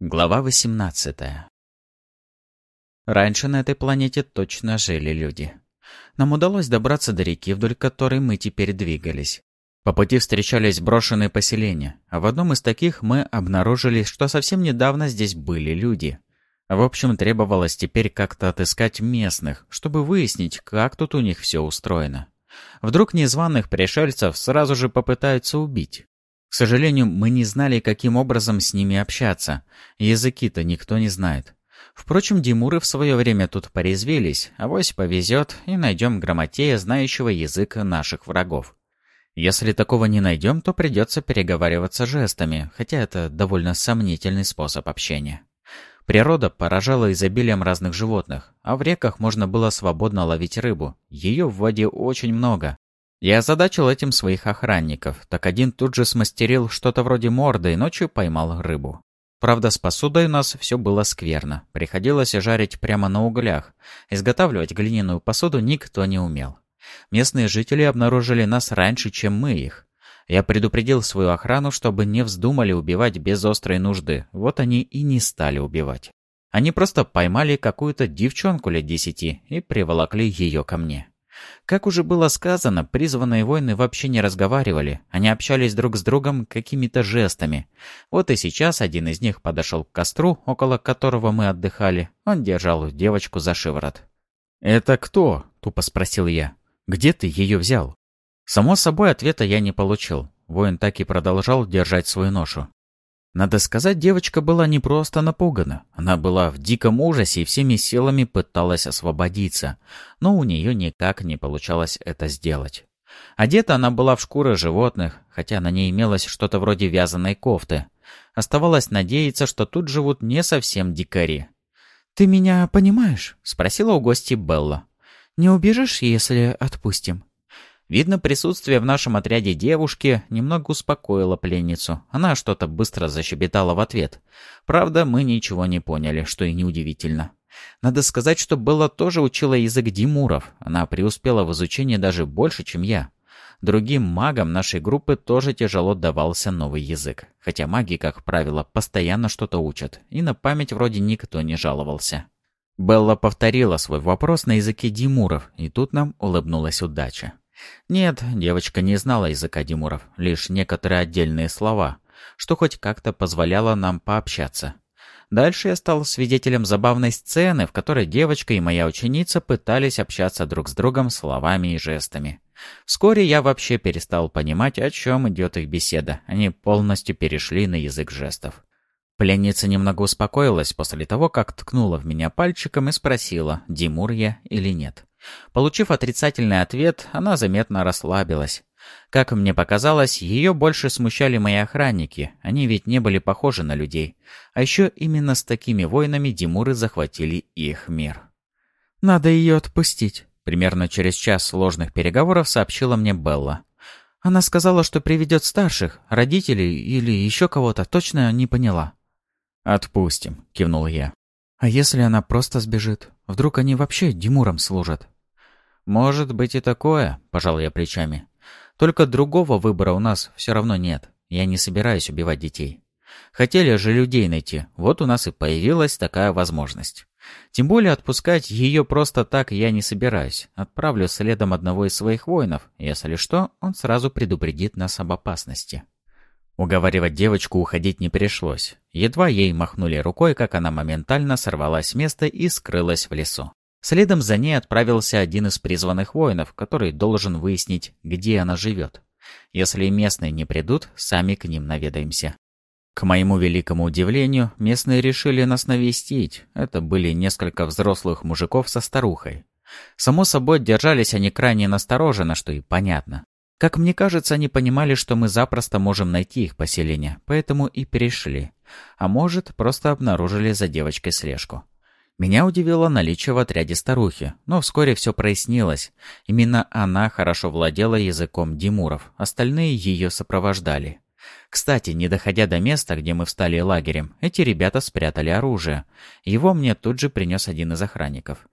Глава 18 Раньше на этой планете точно жили люди. Нам удалось добраться до реки, вдоль которой мы теперь двигались. По пути встречались брошенные поселения, а в одном из таких мы обнаружили, что совсем недавно здесь были люди. В общем, требовалось теперь как-то отыскать местных, чтобы выяснить, как тут у них все устроено. Вдруг незваных пришельцев сразу же попытаются убить. К сожалению, мы не знали, каким образом с ними общаться. Языки-то никто не знает. Впрочем, Димуры в свое время тут порезвились, а вось повезет, и найдем грамотея, знающего язык наших врагов. Если такого не найдем, то придется переговариваться жестами, хотя это довольно сомнительный способ общения. Природа поражала изобилием разных животных, а в реках можно было свободно ловить рыбу. Ее в воде очень много, я озадачил этим своих охранников, так один тут же смастерил что-то вроде морды и ночью поймал рыбу. Правда, с посудой у нас все было скверно. Приходилось жарить прямо на углях. Изготавливать глиняную посуду никто не умел. Местные жители обнаружили нас раньше, чем мы их. Я предупредил свою охрану, чтобы не вздумали убивать без острой нужды. Вот они и не стали убивать. Они просто поймали какую-то девчонку лет десяти и приволокли ее ко мне. Как уже было сказано, призванные воины вообще не разговаривали, они общались друг с другом какими-то жестами. Вот и сейчас один из них подошел к костру, около которого мы отдыхали. Он держал девочку за шиворот. «Это кто?» — тупо спросил я. «Где ты ее взял?» Само собой, ответа я не получил. Воин так и продолжал держать свою ношу. Надо сказать, девочка была не просто напугана. Она была в диком ужасе и всеми силами пыталась освободиться, но у нее никак не получалось это сделать. Одета она была в шкуры животных, хотя на ней имелось что-то вроде вязаной кофты. Оставалось надеяться, что тут живут не совсем дикари. «Ты меня понимаешь?» — спросила у гостей Белла. «Не убежишь, если отпустим?» Видно, присутствие в нашем отряде девушки немного успокоило пленницу. Она что-то быстро защебетала в ответ. Правда, мы ничего не поняли, что и неудивительно. Надо сказать, что Белла тоже учила язык Димуров. Она преуспела в изучении даже больше, чем я. Другим магам нашей группы тоже тяжело давался новый язык. Хотя маги, как правило, постоянно что-то учат. И на память вроде никто не жаловался. Белла повторила свой вопрос на языке Димуров, и тут нам улыбнулась удача. Нет, девочка не знала языка Димуров, лишь некоторые отдельные слова, что хоть как-то позволяло нам пообщаться. Дальше я стал свидетелем забавной сцены, в которой девочка и моя ученица пытались общаться друг с другом словами и жестами. Вскоре я вообще перестал понимать, о чем идет их беседа. Они полностью перешли на язык жестов. Пленница немного успокоилась после того, как ткнула в меня пальчиком и спросила, Димур я или нет. Получив отрицательный ответ, она заметно расслабилась. Как мне показалось, ее больше смущали мои охранники, они ведь не были похожи на людей. А еще именно с такими воинами Димуры захватили их мир. «Надо ее отпустить», — примерно через час сложных переговоров сообщила мне Белла. Она сказала, что приведет старших, родителей или еще кого-то, точно не поняла. «Отпустим», — кивнул я. «А если она просто сбежит? Вдруг они вообще Димуром служат?» «Может быть и такое», — пожал я плечами. «Только другого выбора у нас все равно нет. Я не собираюсь убивать детей. Хотели же людей найти, вот у нас и появилась такая возможность. Тем более отпускать ее просто так я не собираюсь. Отправлю следом одного из своих воинов. Если что, он сразу предупредит нас об опасности». Уговаривать девочку уходить не пришлось. Едва ей махнули рукой, как она моментально сорвалась с места и скрылась в лесу. Следом за ней отправился один из призванных воинов, который должен выяснить, где она живет. Если местные не придут, сами к ним наведаемся. К моему великому удивлению, местные решили нас навестить. Это были несколько взрослых мужиков со старухой. Само собой, держались они крайне настороженно, что и понятно. Как мне кажется, они понимали, что мы запросто можем найти их поселение, поэтому и перешли. А может, просто обнаружили за девочкой слежку. Меня удивило наличие в отряде старухи, но вскоре все прояснилось. Именно она хорошо владела языком Димуров, остальные ее сопровождали. Кстати, не доходя до места, где мы встали лагерем, эти ребята спрятали оружие. Его мне тут же принес один из охранников.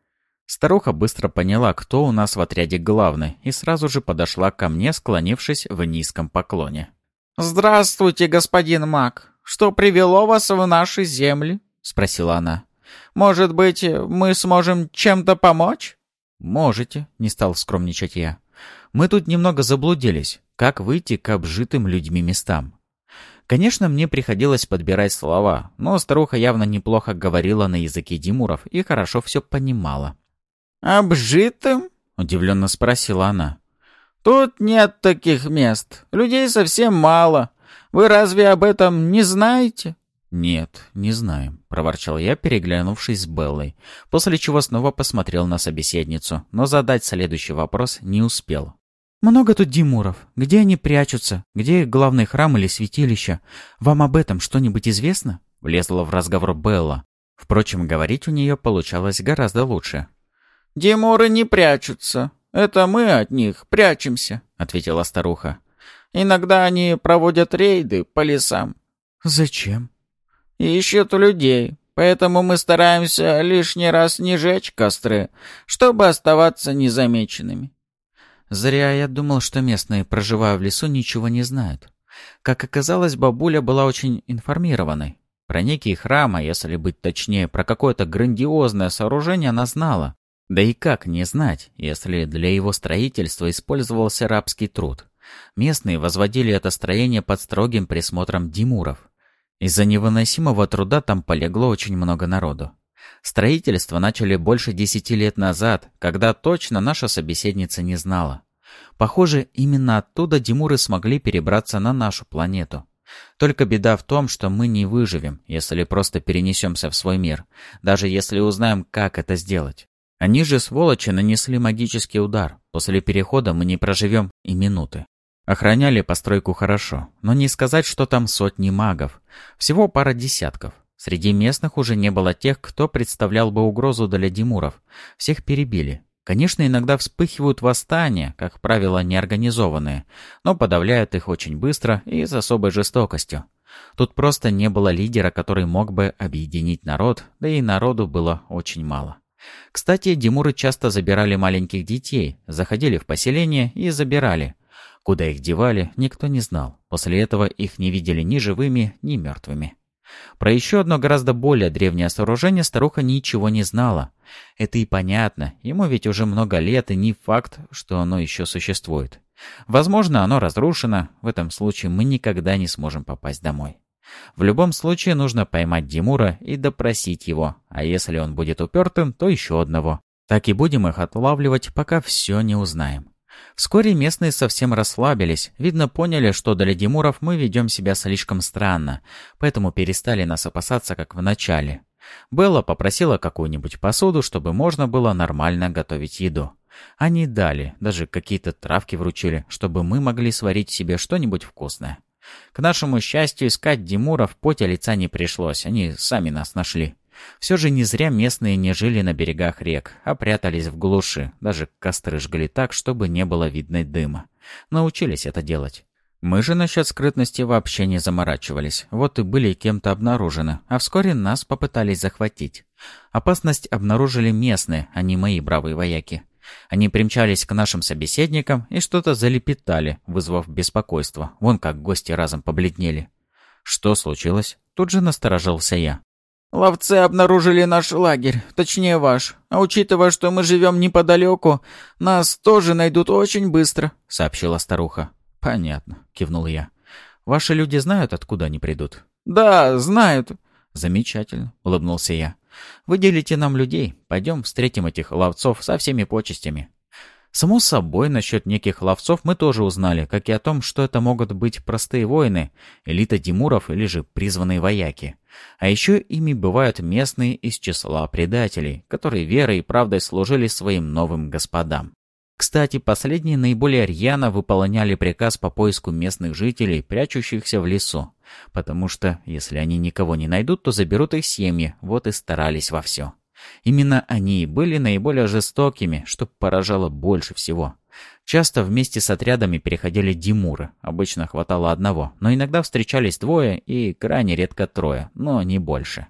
Старуха быстро поняла, кто у нас в отряде главный, и сразу же подошла ко мне, склонившись в низком поклоне. «Здравствуйте, господин маг! что привело вас в наши земли?» — спросила она. «Может быть, мы сможем чем-то помочь?» «Можете», — не стал скромничать я. «Мы тут немного заблудились. Как выйти к обжитым людьми местам?» Конечно, мне приходилось подбирать слова, но старуха явно неплохо говорила на языке Димуров и хорошо все понимала. «Обжитым?» — удивленно спросила она. «Тут нет таких мест. Людей совсем мало. Вы разве об этом не знаете?» «Нет, не знаем», — проворчал я, переглянувшись с Беллой, после чего снова посмотрел на собеседницу, но задать следующий вопрос не успел. «Много тут Димуров. Где они прячутся? Где главный храм или святилище? Вам об этом что-нибудь известно?» — влезла в разговор Белла. Впрочем, говорить у нее получалось гораздо лучше. «Димуры не прячутся. «Это мы от них прячемся», — ответила старуха. «Иногда они проводят рейды по лесам». «Зачем?» «Ищут людей, поэтому мы стараемся лишний раз не жечь костры, чтобы оставаться незамеченными». Зря я думал, что местные, проживая в лесу, ничего не знают. Как оказалось, бабуля была очень информированной. Про некий храм, а если быть точнее, про какое-то грандиозное сооружение она знала. Да и как не знать, если для его строительства использовался рабский труд. Местные возводили это строение под строгим присмотром Димуров. Из-за невыносимого труда там полегло очень много народу. Строительство начали больше десяти лет назад, когда точно наша собеседница не знала. Похоже, именно оттуда Димуры смогли перебраться на нашу планету. Только беда в том, что мы не выживем, если просто перенесемся в свой мир, даже если узнаем, как это сделать. Они же, сволочи, нанесли магический удар. После перехода мы не проживем и минуты. Охраняли постройку хорошо, но не сказать, что там сотни магов. Всего пара десятков. Среди местных уже не было тех, кто представлял бы угрозу для Димуров. Всех перебили. Конечно, иногда вспыхивают восстания, как правило, неорганизованные, но подавляют их очень быстро и с особой жестокостью. Тут просто не было лидера, который мог бы объединить народ, да и народу было очень мало. Кстати, Димуры часто забирали маленьких детей, заходили в поселение и забирали. Куда их девали, никто не знал. После этого их не видели ни живыми, ни мертвыми. Про еще одно гораздо более древнее сооружение старуха ничего не знала. Это и понятно, ему ведь уже много лет, и не факт, что оно еще существует. Возможно, оно разрушено, в этом случае мы никогда не сможем попасть домой. В любом случае нужно поймать Димура и допросить его, а если он будет упертым, то еще одного. Так и будем их отлавливать, пока все не узнаем. Вскоре местные совсем расслабились, видно поняли, что для Димуров мы ведем себя слишком странно, поэтому перестали нас опасаться, как в начале. Белла попросила какую-нибудь посуду, чтобы можно было нормально готовить еду. Они дали, даже какие-то травки вручили, чтобы мы могли сварить себе что-нибудь вкусное. К нашему счастью, искать Димура в поте лица не пришлось, они сами нас нашли. Все же не зря местные не жили на берегах рек, а прятались в глуши, даже костры жгли так, чтобы не было видно дыма. Научились это делать. Мы же насчет скрытности вообще не заморачивались, вот и были кем-то обнаружены, а вскоре нас попытались захватить. Опасность обнаружили местные, а не мои бравые вояки. Они примчались к нашим собеседникам и что-то залепетали, вызвав беспокойство. Вон как гости разом побледнели. Что случилось? Тут же насторожился я. «Ловцы обнаружили наш лагерь, точнее ваш. А учитывая, что мы живем неподалеку, нас тоже найдут очень быстро», — сообщила старуха. «Понятно», — кивнул я. «Ваши люди знают, откуда они придут?» «Да, знают». «Замечательно», — улыбнулся я. Выделите нам людей. Пойдем встретим этих ловцов со всеми почестями. Само собой, насчет неких ловцов мы тоже узнали, как и о том, что это могут быть простые воины, элита Димуров или же призванные вояки. А еще ими бывают местные из числа предателей, которые верой и правдой служили своим новым господам. Кстати, последние наиболее рьяно выполняли приказ по поиску местных жителей, прячущихся в лесу. Потому что, если они никого не найдут, то заберут их семьи, вот и старались во все. Именно они были наиболее жестокими, что поражало больше всего. Часто вместе с отрядами переходили Димуры, обычно хватало одного, но иногда встречались двое и крайне редко трое, но не больше.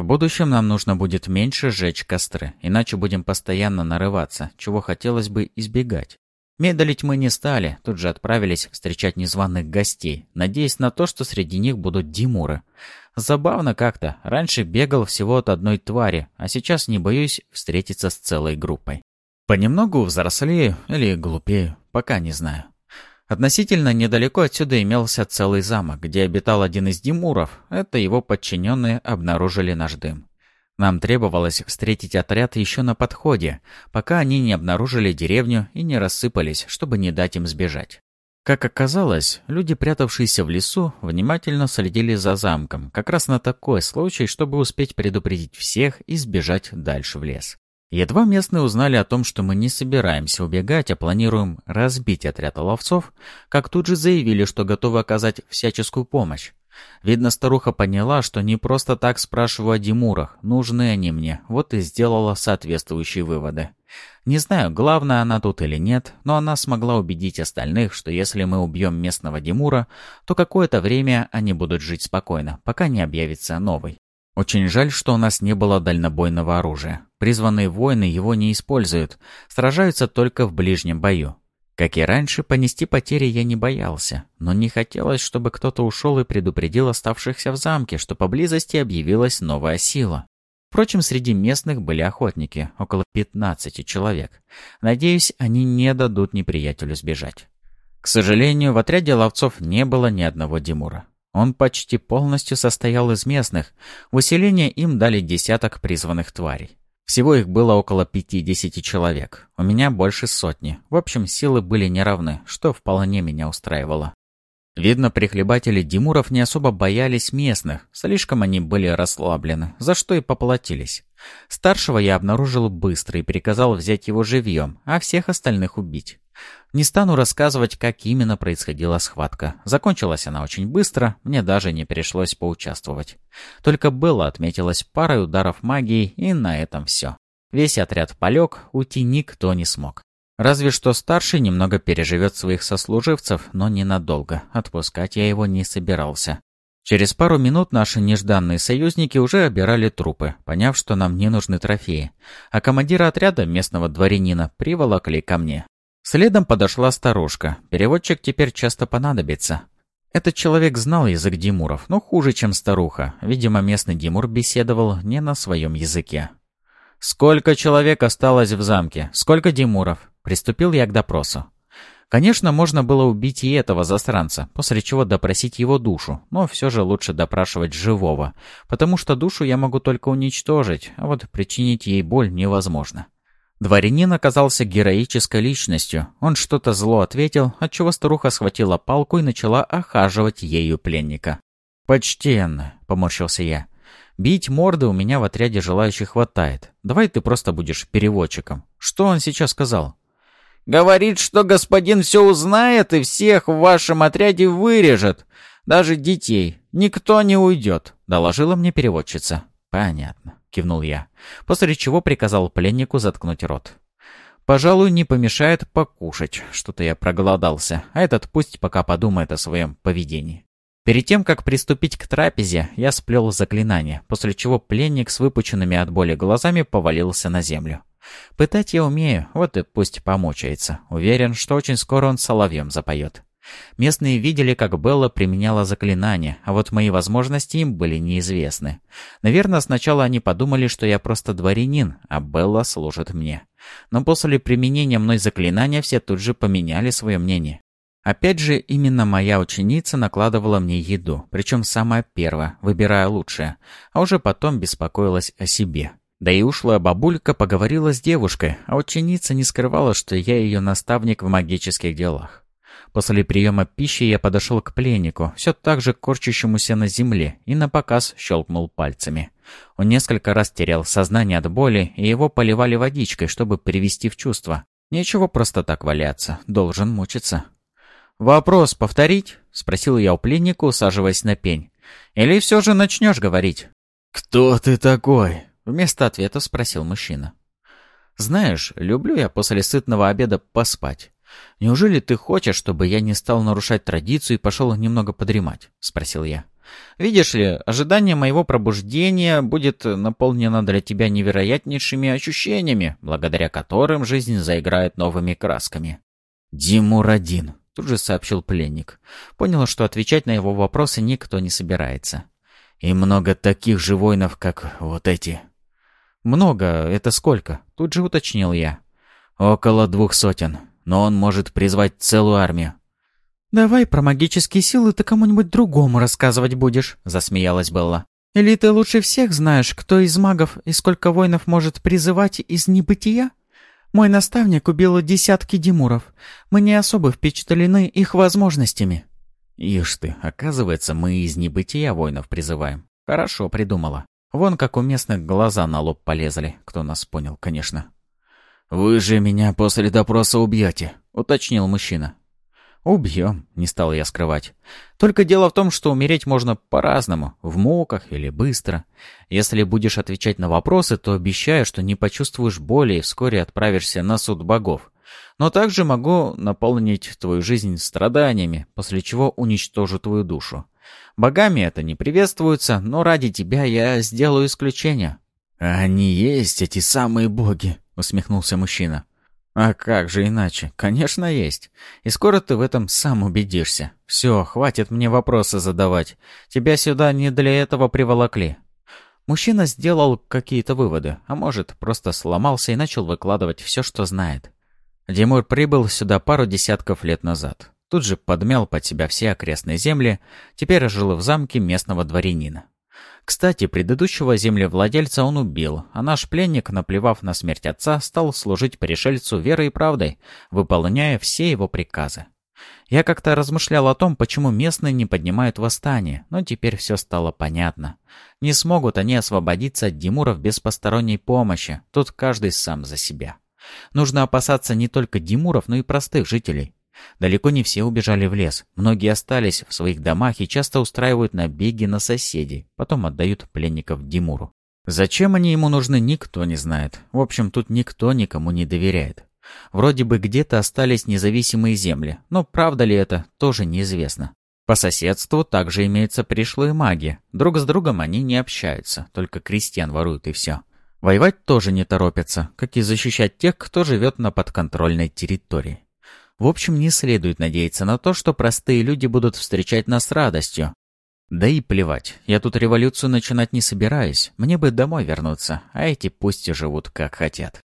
В будущем нам нужно будет меньше сжечь костры, иначе будем постоянно нарываться, чего хотелось бы избегать. Медалить мы не стали, тут же отправились встречать незваных гостей, надеясь на то, что среди них будут Димуры. Забавно как-то, раньше бегал всего от одной твари, а сейчас не боюсь встретиться с целой группой. Понемногу взрослею или глупею, пока не знаю. Относительно недалеко отсюда имелся целый замок, где обитал один из Димуров. Это его подчиненные обнаружили наш дым. Нам требовалось встретить отряд еще на подходе, пока они не обнаружили деревню и не рассыпались, чтобы не дать им сбежать. Как оказалось, люди, прятавшиеся в лесу, внимательно следили за замком, как раз на такой случай, чтобы успеть предупредить всех и сбежать дальше в лес. Едва местные узнали о том, что мы не собираемся убегать, а планируем разбить отряд ловцов, как тут же заявили, что готовы оказать всяческую помощь. Видно, старуха поняла, что не просто так спрашиваю о Димурах, нужны они мне, вот и сделала соответствующие выводы. Не знаю, главное она тут или нет, но она смогла убедить остальных, что если мы убьем местного Димура, то какое-то время они будут жить спокойно, пока не объявится новый. Очень жаль, что у нас не было дальнобойного оружия. Призванные воины его не используют, сражаются только в ближнем бою. Как и раньше, понести потери я не боялся, но не хотелось, чтобы кто-то ушел и предупредил оставшихся в замке, что поблизости объявилась новая сила. Впрочем, среди местных были охотники, около 15 человек. Надеюсь, они не дадут неприятелю сбежать. К сожалению, в отряде ловцов не было ни одного Димура. Он почти полностью состоял из местных. В усиление им дали десяток призванных тварей. Всего их было около 50 человек. У меня больше сотни. В общем, силы были неравны, что вполне меня устраивало. Видно, прихлебатели Димуров не особо боялись местных, слишком они были расслаблены, за что и поплатились. Старшего я обнаружил быстро и приказал взять его живьем, а всех остальных убить. Не стану рассказывать, как именно происходила схватка. Закончилась она очень быстро, мне даже не пришлось поучаствовать. Только было отметилось парой ударов магии, и на этом все. Весь отряд полег, уйти никто не смог. Разве что старший немного переживет своих сослуживцев, но ненадолго. Отпускать я его не собирался. Через пару минут наши нежданные союзники уже обирали трупы, поняв, что нам не нужны трофеи. А командира отряда, местного дворянина, приволокли ко мне. Следом подошла старушка. Переводчик теперь часто понадобится. Этот человек знал язык Димуров, но хуже, чем старуха. Видимо, местный Димур беседовал не на своем языке. «Сколько человек осталось в замке? Сколько Димуров?» Приступил я к допросу. Конечно, можно было убить и этого засранца, после чего допросить его душу, но все же лучше допрашивать живого, потому что душу я могу только уничтожить, а вот причинить ей боль невозможно. Дворянин оказался героической личностью. Он что-то зло ответил, отчего старуха схватила палку и начала охаживать ею пленника. «Почтенно», — поморщился я. «Бить морды у меня в отряде желающих хватает. Давай ты просто будешь переводчиком. Что он сейчас сказал?» «Говорит, что господин все узнает и всех в вашем отряде вырежет. Даже детей. Никто не уйдет», — доложила мне переводчица. «Понятно» кивнул я, после чего приказал пленнику заткнуть рот. Пожалуй, не помешает покушать, что-то я проголодался, а этот пусть пока подумает о своем поведении. Перед тем, как приступить к трапезе, я сплел заклинание, после чего пленник с выпученными от боли глазами повалился на землю. Пытать я умею, вот и пусть помучается. Уверен, что очень скоро он соловьем запоет. Местные видели, как Белла применяла заклинание, а вот мои возможности им были неизвестны. Наверное, сначала они подумали, что я просто дворянин, а Белла служит мне. Но после применения мной заклинания все тут же поменяли свое мнение. Опять же, именно моя ученица накладывала мне еду, причем самая первая, выбирая лучшее, а уже потом беспокоилась о себе. Да и ушлая бабулька поговорила с девушкой, а ученица не скрывала, что я ее наставник в магических делах. После приема пищи я подошел к пленнику, все так же корчащемуся на земле, и на показ щелкнул пальцами. Он несколько раз терял сознание от боли, и его поливали водичкой, чтобы привести в чувство. Нечего просто так валяться, должен мучиться. «Вопрос повторить?» — спросил я у пленника, усаживаясь на пень. «Или все же начнешь говорить?» «Кто ты такой?» — вместо ответа спросил мужчина. «Знаешь, люблю я после сытного обеда поспать. «Неужели ты хочешь, чтобы я не стал нарушать традицию и пошел немного подремать?» — спросил я. «Видишь ли, ожидание моего пробуждения будет наполнено для тебя невероятнейшими ощущениями, благодаря которым жизнь заиграет новыми красками». «Димур-1», — тут же сообщил пленник. Понял, что отвечать на его вопросы никто не собирается. «И много таких же воинов, как вот эти». «Много? Это сколько?» — тут же уточнил я. «Около двух сотен, но он может призвать целую армию». «Давай про магические силы ты кому-нибудь другому рассказывать будешь», — засмеялась Белла. «Или ты лучше всех знаешь, кто из магов и сколько воинов может призывать из небытия? Мой наставник убил десятки демуров. Мы не особо впечатлены их возможностями». «Ишь ты, оказывается, мы из небытия воинов призываем. Хорошо придумала. Вон как у местных глаза на лоб полезли, кто нас понял, конечно». «Вы же меня после допроса убьете», — уточнил мужчина. «Убьем», — не стал я скрывать. «Только дело в том, что умереть можно по-разному, в муках или быстро. Если будешь отвечать на вопросы, то обещаю, что не почувствуешь боли и вскоре отправишься на суд богов. Но также могу наполнить твою жизнь страданиями, после чего уничтожу твою душу. Богами это не приветствуется, но ради тебя я сделаю исключение». «Они есть, эти самые боги», — усмехнулся мужчина. «А как же иначе? Конечно, есть. И скоро ты в этом сам убедишься. Все, хватит мне вопросы задавать. Тебя сюда не для этого приволокли». Мужчина сделал какие-то выводы, а может, просто сломался и начал выкладывать все, что знает. Димур прибыл сюда пару десятков лет назад. Тут же подмял под себя все окрестные земли, теперь жил в замке местного дворянина. Кстати, предыдущего землевладельца он убил, а наш пленник, наплевав на смерть отца, стал служить пришельцу верой и правдой, выполняя все его приказы. Я как-то размышлял о том, почему местные не поднимают восстание, но теперь все стало понятно. Не смогут они освободиться от Димуров без посторонней помощи, тут каждый сам за себя. Нужно опасаться не только Димуров, но и простых жителей. Далеко не все убежали в лес. Многие остались в своих домах и часто устраивают набеги на соседей. Потом отдают пленников Димуру. Зачем они ему нужны, никто не знает. В общем, тут никто никому не доверяет. Вроде бы где-то остались независимые земли, но правда ли это, тоже неизвестно. По соседству также имеются пришлые маги. Друг с другом они не общаются, только крестьян воруют и все. Воевать тоже не торопятся, как и защищать тех, кто живет на подконтрольной территории. В общем, не следует надеяться на то, что простые люди будут встречать нас с радостью. Да и плевать, я тут революцию начинать не собираюсь, мне бы домой вернуться, а эти пусть и живут как хотят.